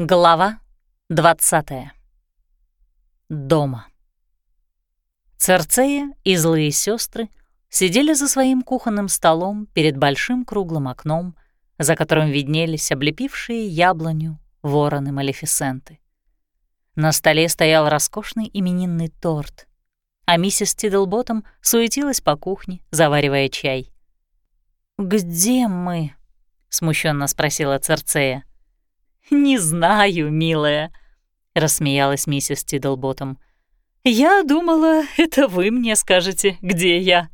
Глава 20. Дома. Церцея и злые сестры сидели за своим кухонным столом перед большим круглым окном, за которым виднелись облепившие яблоню вороны-малефисенты. На столе стоял роскошный именинный торт, а миссис Тиддлботом суетилась по кухне, заваривая чай. «Где мы?» — смущенно спросила Церцея. «Не знаю, милая», — рассмеялась миссис Тиддлботом. «Я думала, это вы мне скажете, где я».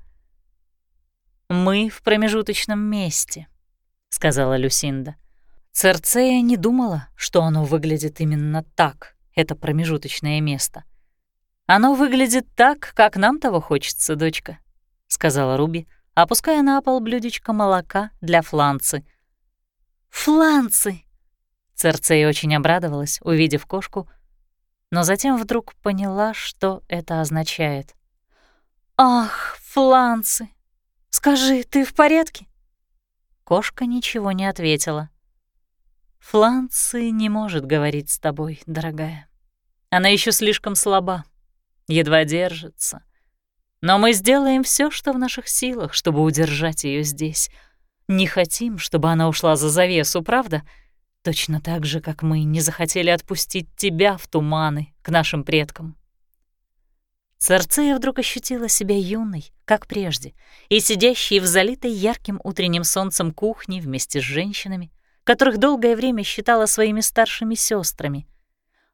«Мы в промежуточном месте», — сказала Люсинда. Церцея не думала, что оно выглядит именно так, это промежуточное место. «Оно выглядит так, как нам того хочется, дочка», — сказала Руби, опуская на пол блюдечко молока для фланцы. «Фланцы!» Церцея очень обрадовалась, увидев кошку, но затем вдруг поняла, что это означает. «Ах, фланцы! Скажи, ты в порядке?» Кошка ничего не ответила. «Фланцы не может говорить с тобой, дорогая. Она еще слишком слаба, едва держится. Но мы сделаем все, что в наших силах, чтобы удержать ее здесь. Не хотим, чтобы она ушла за завесу, правда?» Точно так же, как мы не захотели отпустить тебя в туманы к нашим предкам. Церцея вдруг ощутила себя юной, как прежде, и сидящей в залитой ярким утренним солнцем кухне вместе с женщинами, которых долгое время считала своими старшими сестрами.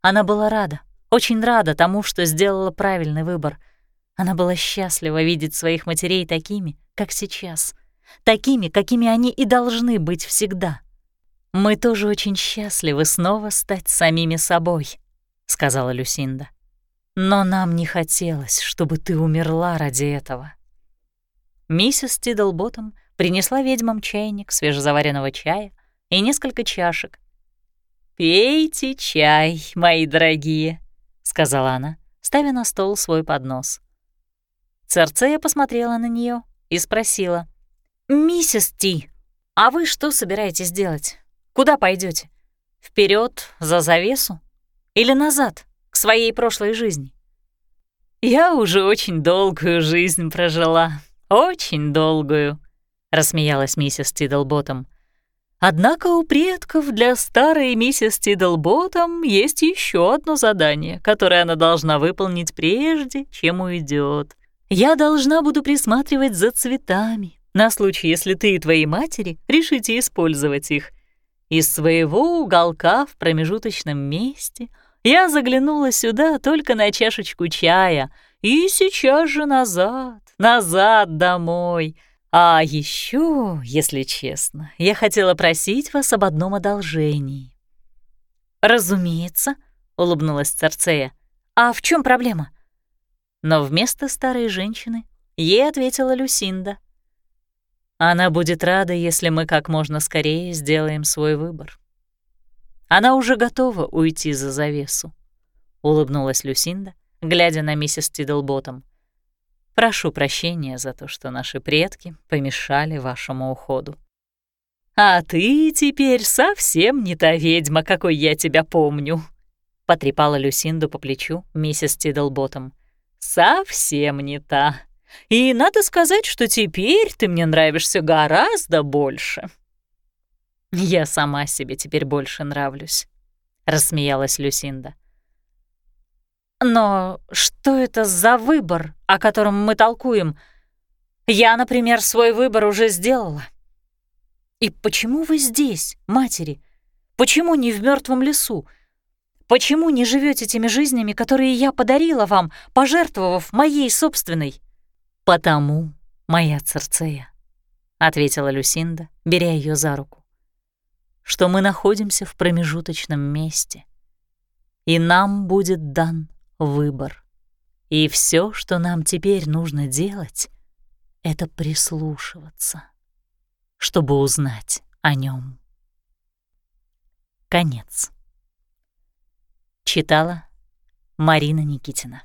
Она была рада, очень рада тому, что сделала правильный выбор. Она была счастлива видеть своих матерей такими, как сейчас, такими, какими они и должны быть всегда — «Мы тоже очень счастливы снова стать самими собой», — сказала Люсинда. «Но нам не хотелось, чтобы ты умерла ради этого». Миссис Тиддлботом принесла ведьмам чайник свежезаваренного чая и несколько чашек. «Пейте чай, мои дорогие», — сказала она, ставя на стол свой поднос. Церцея посмотрела на нее и спросила. «Миссис Ти, а вы что собираетесь делать? Куда пойдете? Вперед за завесу или назад к своей прошлой жизни? Я уже очень долгую жизнь прожила, очень долгую, рассмеялась миссис Тиддлботом. Однако у предков для старой миссис Тиддлботом есть еще одно задание, которое она должна выполнить прежде, чем уйдет. Я должна буду присматривать за цветами, на случай, если ты и твои матери решите использовать их. Из своего уголка в промежуточном месте я заглянула сюда только на чашечку чая и сейчас же назад, назад домой. А еще, если честно, я хотела просить вас об одном одолжении. «Разумеется», — улыбнулась Церцея. «А в чем проблема?» Но вместо старой женщины ей ответила Люсинда — она будет рада, если мы как можно скорее сделаем свой выбор. Она уже готова уйти за завесу, — улыбнулась Люсинда, глядя на миссис Тиддлботом. «Прошу прощения за то, что наши предки помешали вашему уходу». «А ты теперь совсем не та ведьма, какой я тебя помню», — потрепала Люсинду по плечу миссис Тиддлботом. «Совсем не та. И надо сказать, что теперь ты мне нравишься гораздо больше». «Я сама себе теперь больше нравлюсь», — рассмеялась Люсинда. «Но что это за выбор, о котором мы толкуем? Я, например, свой выбор уже сделала. И почему вы здесь, матери? Почему не в мертвом лесу? Почему не живете теми жизнями, которые я подарила вам, пожертвовав моей собственной?» «Потому, моя Церцея», — ответила Люсинда, беря ее за руку, «что мы находимся в промежуточном месте, и нам будет дан выбор. И все, что нам теперь нужно делать, — это прислушиваться, чтобы узнать о нем. Конец. Читала Марина Никитина